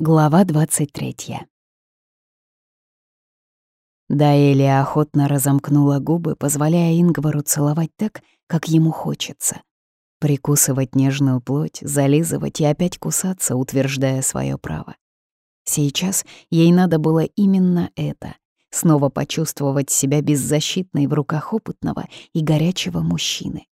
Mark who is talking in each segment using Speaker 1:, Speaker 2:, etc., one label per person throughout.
Speaker 1: Глава 23 Даэлия охотно разомкнула губы, позволяя Ингвару целовать так, как ему хочется. Прикусывать нежную плоть, зализывать и опять кусаться, утверждая свое право. Сейчас ей надо было именно это — снова почувствовать себя беззащитной в руках опытного и горячего мужчины.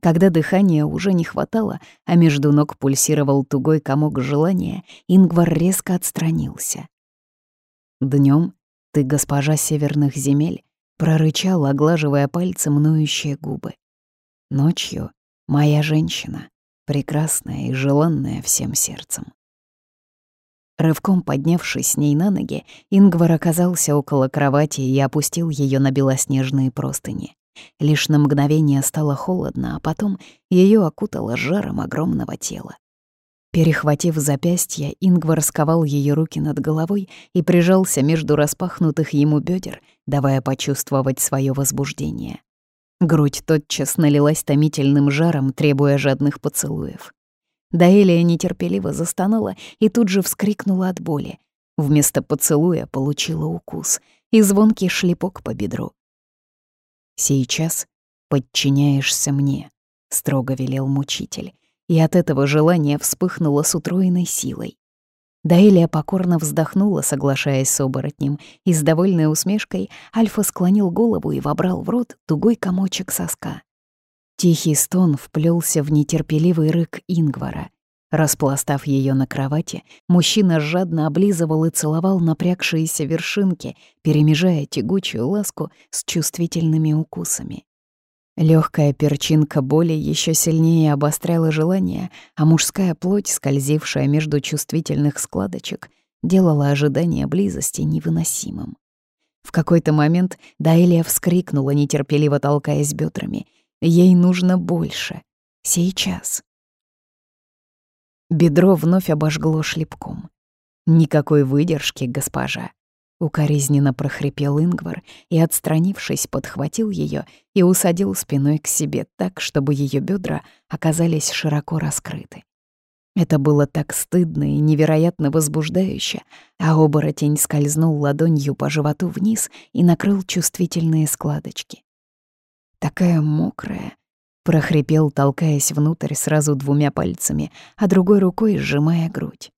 Speaker 1: Когда дыхания уже не хватало, а между ног пульсировал тугой комок желания, Ингвар резко отстранился. Днем ты, госпожа северных земель, прорычал, оглаживая пальцем ноющие губы. Ночью — моя женщина, прекрасная и желанная всем сердцем. Рывком поднявшись с ней на ноги, Ингвар оказался около кровати и опустил ее на белоснежные простыни. Лишь на мгновение стало холодно, а потом ее окутало жаром огромного тела. Перехватив запястье, Ингвар сковал ее руки над головой и прижался между распахнутых ему бедер, давая почувствовать свое возбуждение. Грудь тотчас налилась томительным жаром, требуя жадных поцелуев. Даэлия нетерпеливо застонала и тут же вскрикнула от боли. Вместо поцелуя получила укус и звонкий шлепок по бедру. «Сейчас подчиняешься мне», — строго велел мучитель, и от этого желание вспыхнуло с утроенной силой. Даэлия покорно вздохнула, соглашаясь с оборотнем, и с довольной усмешкой Альфа склонил голову и вобрал в рот тугой комочек соска. Тихий стон вплелся в нетерпеливый рык Ингвара. Распластав ее на кровати, мужчина жадно облизывал и целовал напрягшиеся вершинки, перемежая тягучую ласку с чувствительными укусами. Легкая перчинка боли еще сильнее обостряла желание, а мужская плоть, скользившая между чувствительных складочек, делала ожидание близости невыносимым. В какой-то момент Даэлия вскрикнула, нетерпеливо толкаясь бедрами. Ей нужно больше. Сейчас. Бедро вновь обожгло шлепком. «Никакой выдержки, госпожа!» Укоризненно прохрипел Ингвар и, отстранившись, подхватил ее и усадил спиной к себе так, чтобы ее бедра оказались широко раскрыты. Это было так стыдно и невероятно возбуждающе, а оборотень скользнул ладонью по животу вниз и накрыл чувствительные складочки. Такая мокрая, прохрипел, толкаясь внутрь сразу двумя пальцами, а другой рукой сжимая грудь.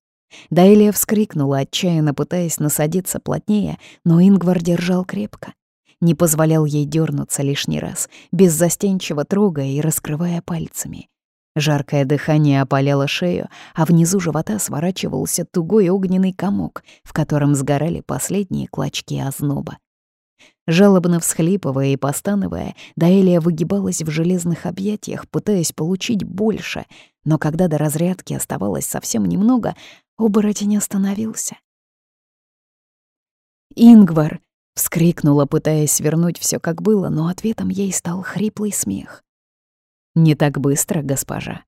Speaker 1: Дайлия вскрикнула, отчаянно пытаясь насадиться плотнее, но Ингвар держал крепко. Не позволял ей дернуться лишний раз, беззастенчиво трогая и раскрывая пальцами. Жаркое дыхание опаляло шею, а внизу живота сворачивался тугой огненный комок, в котором сгорали последние клочки озноба. Жалобно всхлипывая и постановая, Даэлия выгибалась в железных объятиях, пытаясь получить больше, но когда до разрядки оставалось совсем немного, оборотень остановился. «Ингвар!» — вскрикнула, пытаясь вернуть все как было, но ответом ей стал хриплый смех. «Не так быстро, госпожа!»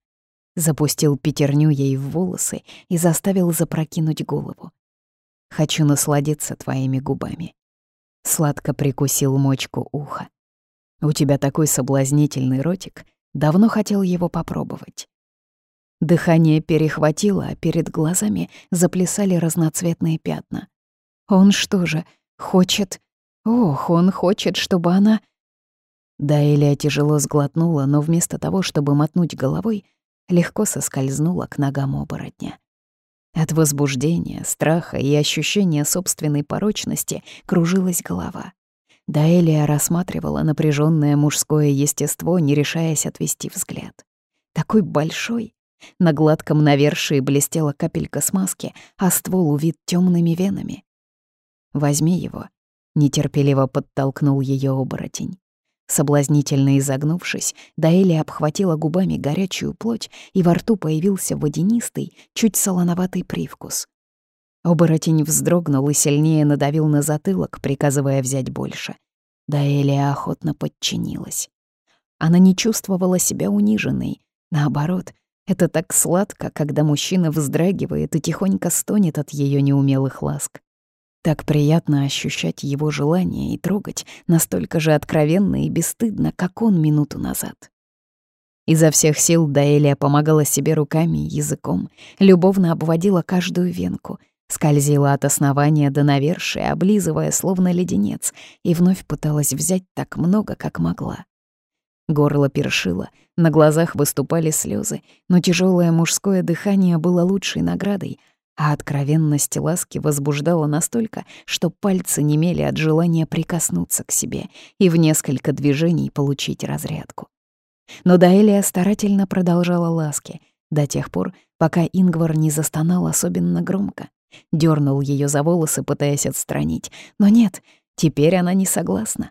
Speaker 1: Запустил пятерню ей в волосы и заставил запрокинуть голову. «Хочу насладиться твоими губами». Сладко прикусил мочку уха. «У тебя такой соблазнительный ротик. Давно хотел его попробовать». Дыхание перехватило, а перед глазами заплясали разноцветные пятна. «Он что же, хочет...» «Ох, он хочет, чтобы она...» Даэлия тяжело сглотнула, но вместо того, чтобы мотнуть головой, легко соскользнула к ногам оборотня. От возбуждения, страха и ощущения собственной порочности кружилась голова. Даэлия рассматривала напряженное мужское естество, не решаясь отвести взгляд. Такой большой. На гладком навершии блестела капелька смазки, а ствол увит темными венами. «Возьми его», — нетерпеливо подтолкнул ее оборотень. Соблазнительно изогнувшись, Даэли обхватила губами горячую плоть, и во рту появился водянистый, чуть солоноватый привкус. Оборотень вздрогнул и сильнее надавил на затылок, приказывая взять больше. Даэлия охотно подчинилась. Она не чувствовала себя униженной. Наоборот, это так сладко, когда мужчина вздрагивает и тихонько стонет от ее неумелых ласк. Так приятно ощущать его желание и трогать настолько же откровенно и бесстыдно, как он минуту назад. Изо всех сил Даэлия помогала себе руками и языком, любовно обводила каждую венку, скользила от основания до навершия, облизывая словно леденец, и вновь пыталась взять так много, как могла. Горло першило, на глазах выступали слезы, но тяжелое мужское дыхание было лучшей наградой, а откровенность ласки возбуждала настолько, что пальцы немели от желания прикоснуться к себе и в несколько движений получить разрядку. Но Даэлия старательно продолжала ласки до тех пор, пока Ингвар не застонал особенно громко. Дёрнул её за волосы, пытаясь отстранить. Но нет, теперь она не согласна.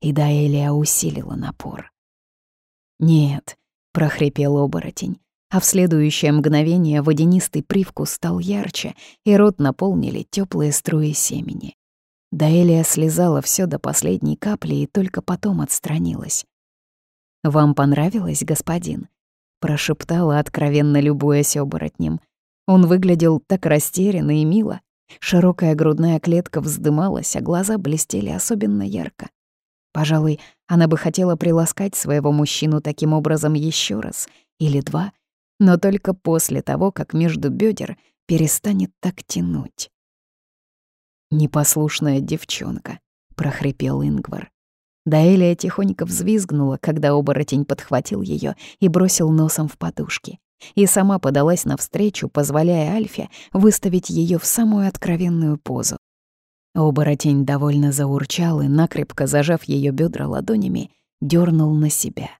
Speaker 1: И Даэлия усилила напор. «Нет», — прохрипел оборотень, а в следующее мгновение водянистый привкус стал ярче, и рот наполнили теплые струи семени. Даэлия слезала все до последней капли и только потом отстранилась. «Вам понравилось, господин?» — прошептала, откровенно любуясь оборотнем. Он выглядел так растерянно и мило. Широкая грудная клетка вздымалась, а глаза блестели особенно ярко. Пожалуй, она бы хотела приласкать своего мужчину таким образом еще раз или два, но только после того, как между бедер перестанет так тянуть. «Непослушная девчонка», — прохрипел Ингвар. Даэлия тихонько взвизгнула, когда оборотень подхватил ее и бросил носом в подушки. И сама подалась навстречу, позволяя Альфе выставить ее в самую откровенную позу. Оборотень довольно заурчал и, накрепко зажав ее бедра ладонями, дернул на себя.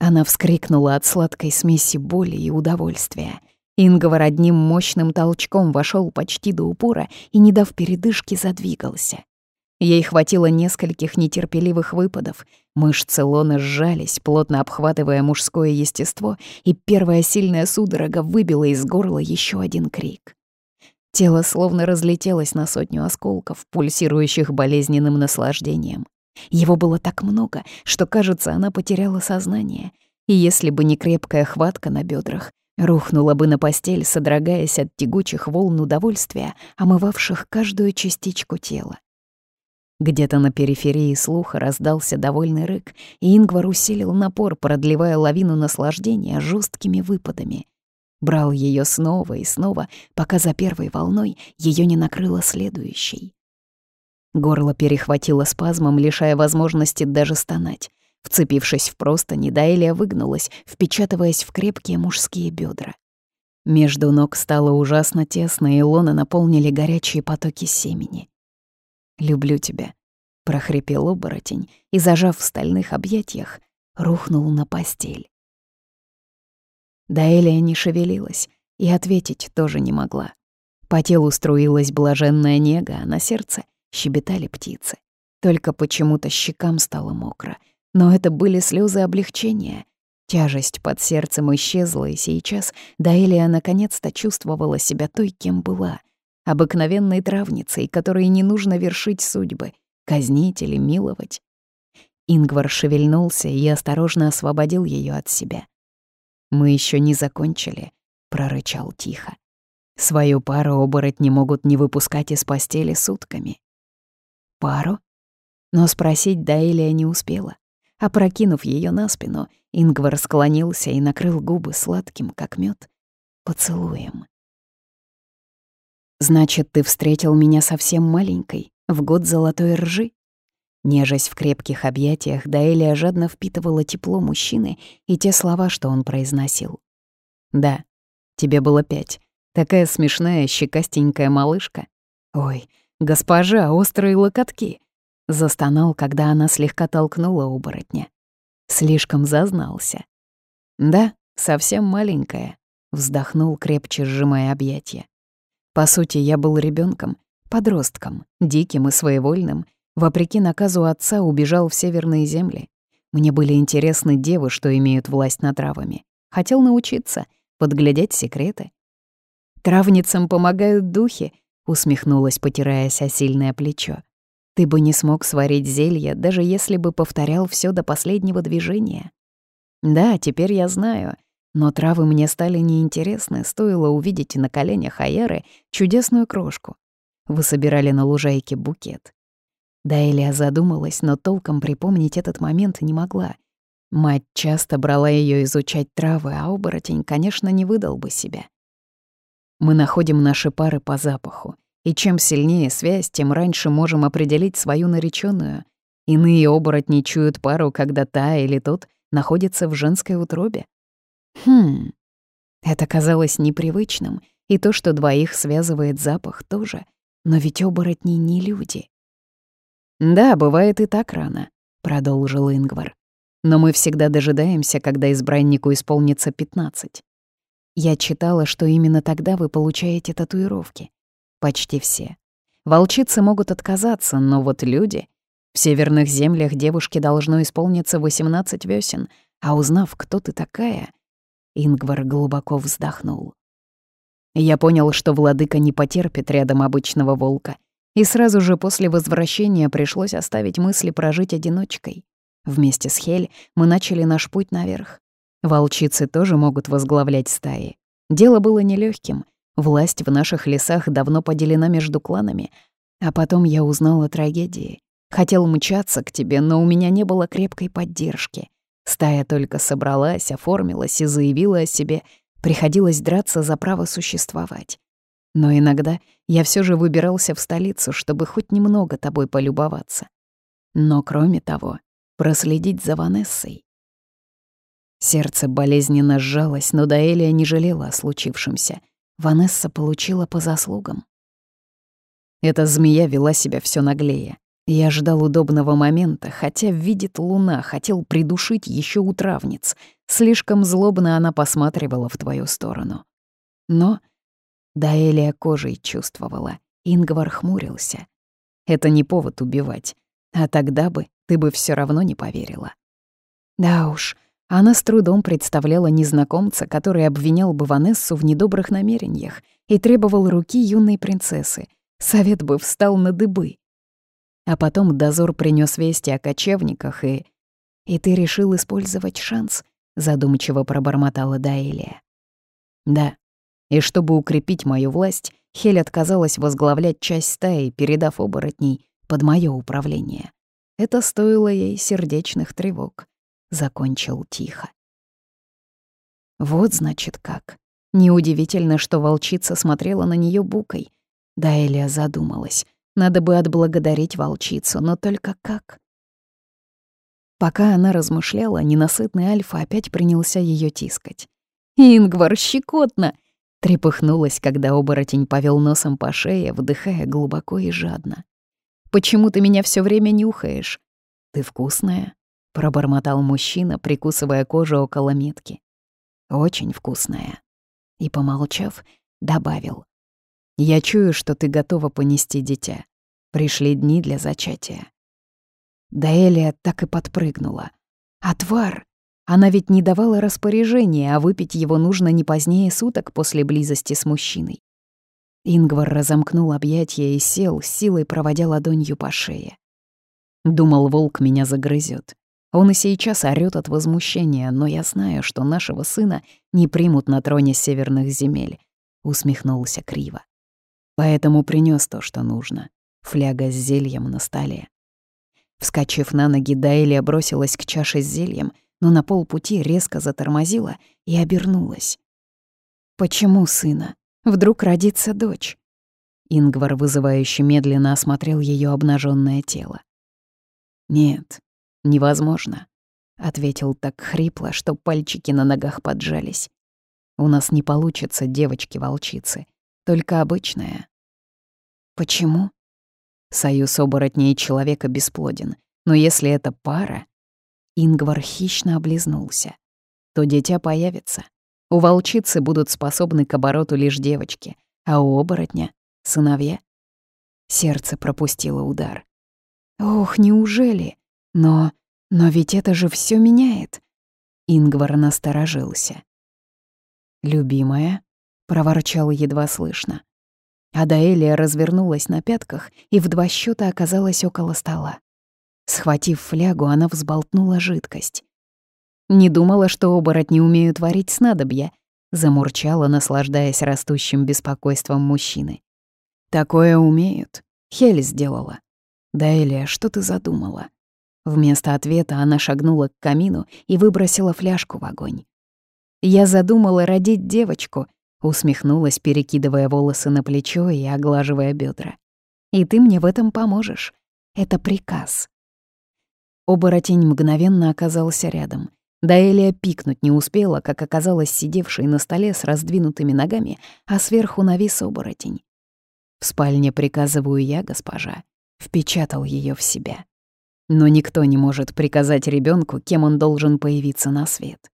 Speaker 1: Она вскрикнула от сладкой смеси боли и удовольствия. Инговор одним мощным толчком вошел почти до упора и, не дав передышки, задвигался. Ей хватило нескольких нетерпеливых выпадов. Мышцы лона сжались, плотно обхватывая мужское естество, и первая сильная судорога выбила из горла еще один крик. Тело словно разлетелось на сотню осколков, пульсирующих болезненным наслаждением. Его было так много, что, кажется, она потеряла сознание. И если бы не крепкая хватка на бедрах, рухнула бы на постель, содрогаясь от тягучих волн удовольствия, омывавших каждую частичку тела. Где-то на периферии слуха раздался довольный рык, и Ингвар усилил напор, продлевая лавину наслаждения жесткими выпадами. Брал ее снова и снова, пока за первой волной ее не накрыло следующей. Горло перехватило спазмом, лишая возможности даже стонать. Вцепившись в простыни, Даэлия выгнулась, впечатываясь в крепкие мужские бедра. Между ног стало ужасно тесно, и лона наполнили горячие потоки семени. «Люблю тебя», — прохрипел оборотень и, зажав в стальных объятиях, рухнул на постель. Даэлия не шевелилась и ответить тоже не могла. По телу струилась блаженная нега, а на сердце щебетали птицы. Только почему-то щекам стало мокро. Но это были слезы облегчения. Тяжесть под сердцем исчезла, и сейчас Даэлия наконец-то чувствовала себя той, кем была обыкновенной травницей, которой не нужно вершить судьбы, казнить или миловать. Ингвар шевельнулся и осторожно освободил ее от себя. «Мы еще не закончили», — прорычал тихо. «Свою пару оборотни могут не выпускать из постели сутками». «Пару?» Но спросить Даэлия не успела. Опрокинув ее на спину, Ингвар склонился и накрыл губы сладким, как мед, поцелуем. «Значит, ты встретил меня совсем маленькой, в год золотой ржи?» Нежась в крепких объятиях, Даэлия жадно впитывала тепло мужчины и те слова, что он произносил. «Да, тебе было пять. Такая смешная, щекастенькая малышка. Ой, госпожа, острые локотки!» Застонал, когда она слегка толкнула оборотня. Слишком зазнался. «Да, совсем маленькая», — вздохнул, крепче сжимая объятия. По сути, я был ребенком, подростком, диким и своевольным. Вопреки наказу отца убежал в северные земли. Мне были интересны девы, что имеют власть над травами. Хотел научиться, подглядеть секреты. «Травницам помогают духи», — усмехнулась, потираясь о сильное плечо. «Ты бы не смог сварить зелье, даже если бы повторял все до последнего движения». «Да, теперь я знаю. Но травы мне стали неинтересны, стоило увидеть на коленях Аяры чудесную крошку. Вы собирали на лужайке букет. Дайлия задумалась, но толком припомнить этот момент не могла. Мать часто брала ее изучать травы, а оборотень, конечно, не выдал бы себя. Мы находим наши пары по запаху, и чем сильнее связь, тем раньше можем определить свою нареченную. Иные оборотни чуют пару, когда та или тот находится в женской утробе. Хм, это казалось непривычным, и то, что двоих связывает запах, тоже. Но ведь оборотни не люди. «Да, бывает и так рано», — продолжил Ингвар. «Но мы всегда дожидаемся, когда избраннику исполнится пятнадцать. Я читала, что именно тогда вы получаете татуировки. Почти все. Волчицы могут отказаться, но вот люди... В северных землях девушке должно исполниться 18 весен, а узнав, кто ты такая... Ингвар глубоко вздохнул. Я понял, что владыка не потерпит рядом обычного волка — и сразу же после возвращения пришлось оставить мысли прожить одиночкой. Вместе с Хель мы начали наш путь наверх. Волчицы тоже могут возглавлять стаи. Дело было нелегким. Власть в наших лесах давно поделена между кланами. А потом я узнал о трагедии. Хотел мчаться к тебе, но у меня не было крепкой поддержки. Стая только собралась, оформилась и заявила о себе. Приходилось драться за право существовать. Но иногда я все же выбирался в столицу, чтобы хоть немного тобой полюбоваться. Но кроме того, проследить за Ванессой. Сердце болезненно сжалось, но Даэлия не жалела о случившемся. Ванесса получила по заслугам. Эта змея вела себя все наглее. Я ждал удобного момента, хотя видит луна, хотел придушить еще у травниц. Слишком злобно она посматривала в твою сторону. Но Даэлия кожей чувствовала. Ингвар хмурился. Это не повод убивать. А тогда бы ты бы все равно не поверила. Да уж, она с трудом представляла незнакомца, который обвинял бы Ванессу в недобрых намерениях и требовал руки юной принцессы. Совет бы встал на дыбы. А потом дозор принес вести о кочевниках, и... «И ты решил использовать шанс?» — задумчиво пробормотала Даэлия. «Да, и чтобы укрепить мою власть, Хель отказалась возглавлять часть стаи, передав оборотней под мое управление. Это стоило ей сердечных тревог. Закончил тихо. Вот значит как. Неудивительно, что волчица смотрела на нее букой. Да, задумалась. Надо бы отблагодарить волчицу, но только как? Пока она размышляла, ненасытный Альфа опять принялся ее тискать. «Ингвар, щекотно! Трепыхнулась, когда оборотень повел носом по шее, вдыхая глубоко и жадно. «Почему ты меня все время нюхаешь?» «Ты вкусная», — пробормотал мужчина, прикусывая кожу около метки. «Очень вкусная». И, помолчав, добавил. «Я чую, что ты готова понести дитя. Пришли дни для зачатия». Даэлия так и подпрыгнула. «Отвар! Она ведь не давала распоряжения, а выпить его нужно не позднее суток после близости с мужчиной. Ингвар разомкнул объятия и сел, силой проводя ладонью по шее. Думал, волк меня загрызет. Он и сейчас орёт от возмущения, но я знаю, что нашего сына не примут на троне северных земель. Усмехнулся криво. Поэтому принес то, что нужно. Фляга с зельем на столе. Вскочив на ноги, Дайлия бросилась к чаше с зельем — но на полпути резко затормозила и обернулась. «Почему сына? Вдруг родится дочь?» Ингвар вызывающе медленно осмотрел ее обнаженное тело. «Нет, невозможно», — ответил так хрипло, что пальчики на ногах поджались. «У нас не получится девочки-волчицы, только обычная». «Почему?» Союз оборотней человека бесплоден, но если это пара, Ингвар хищно облизнулся. То дитя появится. У волчицы будут способны к обороту лишь девочки, а у оборотня — сыновья. Сердце пропустило удар. Ох, неужели? Но... но ведь это же все меняет. Ингвар насторожился. «Любимая», — проворчал едва слышно. Адаэлия развернулась на пятках и в два счета оказалась около стола. Схватив флягу, она взболтнула жидкость. «Не думала, что оборотни умеют варить снадобья», — замурчала, наслаждаясь растущим беспокойством мужчины. «Такое умеют. Хель сделала. Да, Элия, что ты задумала?» Вместо ответа она шагнула к камину и выбросила фляжку в огонь. «Я задумала родить девочку», — усмехнулась, перекидывая волосы на плечо и оглаживая бедра. «И ты мне в этом поможешь. Это приказ». Оборотень мгновенно оказался рядом. Даэлия пикнуть не успела, как оказалась сидевшей на столе с раздвинутыми ногами, а сверху навис оборотень. «В спальне приказываю я, госпожа», — впечатал ее в себя. Но никто не может приказать ребенку, кем он должен появиться на свет.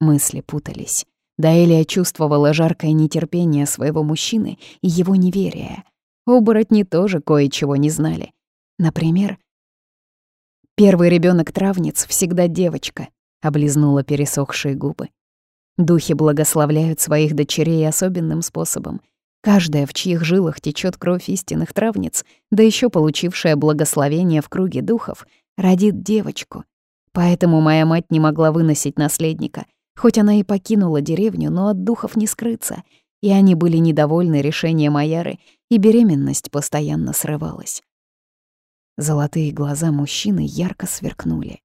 Speaker 1: Мысли путались. Даэлия чувствовала жаркое нетерпение своего мужчины и его неверие. Оборотни тоже кое-чего не знали. Например, Первый ребенок травниц всегда девочка, облизнула пересохшие губы. Духи благословляют своих дочерей особенным способом. Каждая, в чьих жилах течет кровь истинных травниц, да еще получившая благословение в круге духов, родит девочку. Поэтому моя мать не могла выносить наследника. Хоть она и покинула деревню, но от духов не скрыться, и они были недовольны решением Аяры, и беременность постоянно срывалась. Золотые глаза мужчины ярко сверкнули.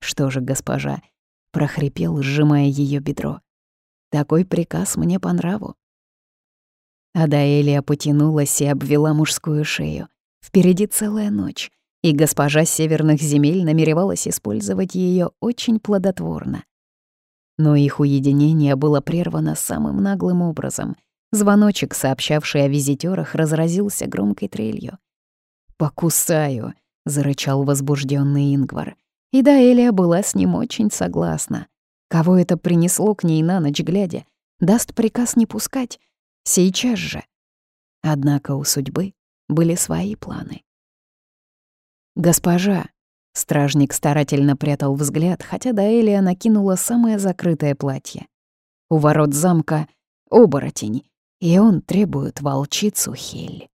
Speaker 1: «Что же, госпожа?» — прохрипел, сжимая ее бедро. «Такой приказ мне по нраву». Адаэлия потянулась и обвела мужскую шею. Впереди целая ночь, и госпожа северных земель намеревалась использовать ее очень плодотворно. Но их уединение было прервано самым наглым образом. Звоночек, сообщавший о визитёрах, разразился громкой трелью. «Покусаю», — зарычал возбужденный Ингвар. И Даэлия была с ним очень согласна. Кого это принесло к ней на ночь глядя? Даст приказ не пускать? Сейчас же. Однако у судьбы были свои планы. «Госпожа», — стражник старательно прятал взгляд, хотя Даэлия накинула самое закрытое платье. У ворот замка — оборотень, и он требует волчицу Хель.